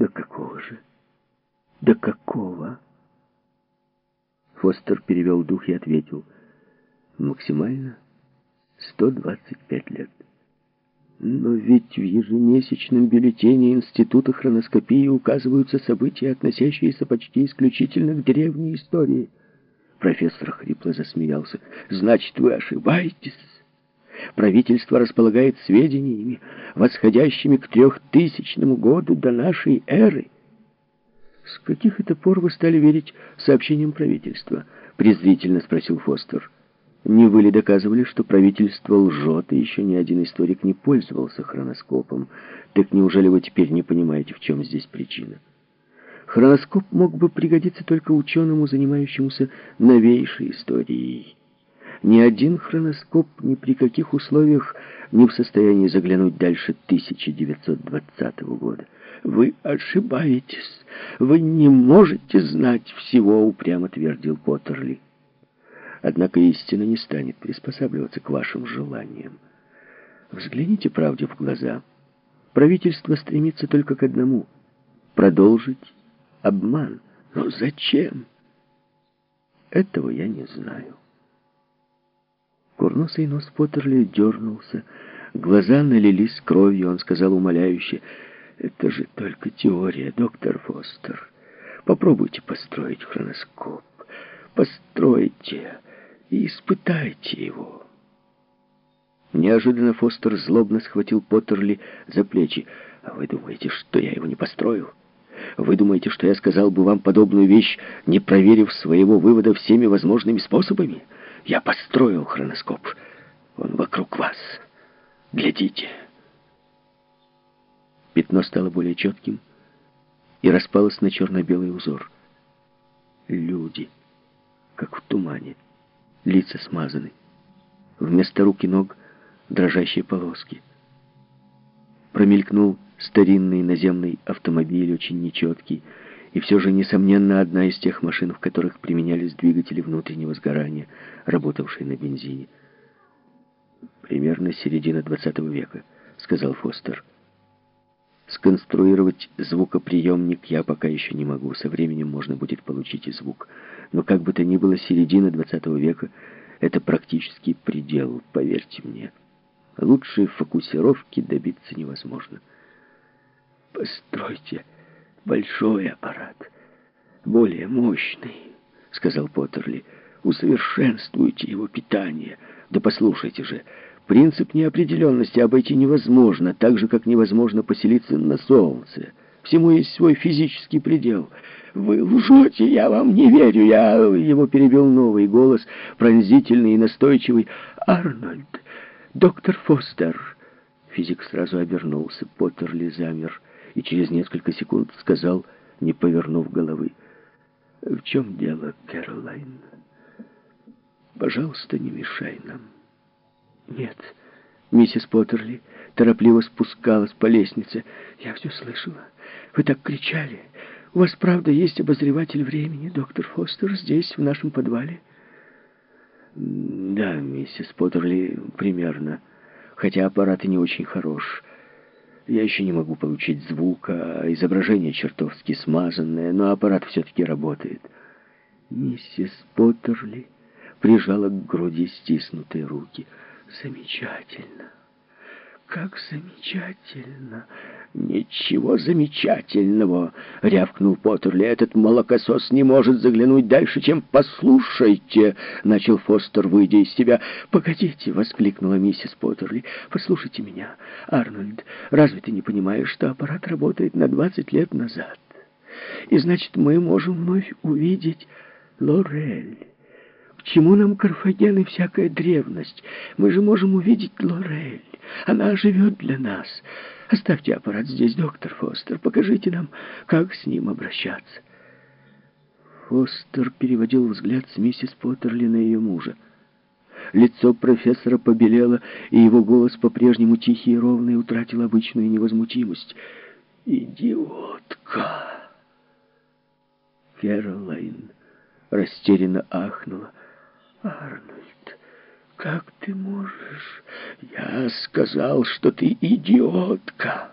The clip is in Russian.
До какого же? До какого? Фостер перевел дух и ответил. Максимально 125 лет. Но ведь в ежемесячном бюллетене Института хроноскопии указываются события, относящиеся почти исключительно к древней истории. Профессор хрипло засмеялся. «Значит, вы ошибаетесь. Правительство располагает сведениями, восходящими к трехтысячному году до нашей эры». «С каких это пор вы стали верить сообщениям правительства?» презрительно спросил Фостер. Не вы ли доказывали, что правительство лжет, и еще ни один историк не пользовался хроноскопом? Так неужели вы теперь не понимаете, в чем здесь причина? Хроноскоп мог бы пригодиться только ученому, занимающемуся новейшей историей. Ни один хроноскоп ни при каких условиях не в состоянии заглянуть дальше 1920 года. «Вы ошибаетесь. Вы не можете знать всего», — упрямо твердил Поттерли. Однако истина не станет приспосабливаться к вашим желаниям. Взгляните правде в глаза. Правительство стремится только к одному — продолжить обман. Но зачем? Этого я не знаю. Курносый нос Поттерли дернулся, глаза налились кровью, он сказал умоляюще, «Это же только теория, доктор Фостер. Попробуйте построить хроноскоп. Постройте и испытайте его». Неожиданно Фостер злобно схватил Поттерли за плечи. «А вы думаете, что я его не построил? Вы думаете, что я сказал бы вам подобную вещь, не проверив своего вывода всеми возможными способами?» Я построил хроноскоп. Он вокруг вас. Глядите. Пятно стало более четким и распалось на черно-белый узор. Люди, как в тумане, лица смазаны. Вместо рук и ног дрожащие полоски. Промелькнул старинный наземный автомобиль, очень нечеткий, и все же, несомненно, одна из тех машин, в которых применялись двигатели внутреннего сгорания, работавшие на бензине. «Примерно середина 20 века», — сказал Фостер. «Сконструировать звукоприемник я пока еще не могу. Со временем можно будет получить и звук. Но как бы то ни было, середина 20 века — это практически предел, поверьте мне. Лучшей фокусировки добиться невозможно». «Постройте!» Большой аппарат, более мощный, сказал Поттерли. Усовершенствуйте его питание. Да послушайте же, принцип неопределенности обойти невозможно, так же, как невозможно поселиться на солнце. Всему есть свой физический предел. «Вы лжете, я вам не верю!» Я его перебил новый голос, пронзительный и настойчивый. «Арнольд! Доктор Фостер!» Физик сразу обернулся. Поттерли замер и через несколько секунд сказал, не повернув головы, «В чем дело, Кэролайн? Пожалуйста, не мешай нам». «Нет». Миссис Поттерли торопливо спускалась по лестнице. «Я все слышала. Вы так кричали. У вас, правда, есть обозреватель времени, доктор Фостер, здесь, в нашем подвале?» «Да, миссис Поттерли, примерно. Хотя аппарат и не очень хорош». Я еще не могу получить звука, изображение чертовски смазанное, но аппарат все-таки работает. Миссис Поттерли прижала к груди стиснутые руки. Замечательно. Как замечательно. «Ничего замечательного!» — рявкнул Поттерли. «Этот молокосос не может заглянуть дальше, чем послушайте!» — начал Фостер, выйдя из себя. «Погодите!» — воскликнула миссис Поттерли. «Послушайте меня, Арнольд. Разве ты не понимаешь, что аппарат работает на двадцать лет назад? И значит, мы можем вновь увидеть Лорель. К чему нам Карфаген и всякая древность? Мы же можем увидеть Лорель. Она живет для нас». Оставьте аппарат здесь, доктор Фостер. Покажите нам, как с ним обращаться. Фостер переводил взгляд с миссис Поттерли на ее мужа. Лицо профессора побелело, и его голос по-прежнему тихий и ровный утратил обычную невозмутимость. «Идиотка!» Кэролайн растерянно ахнула. «Арнольд, «Как ты можешь? Я сказал, что ты идиотка!»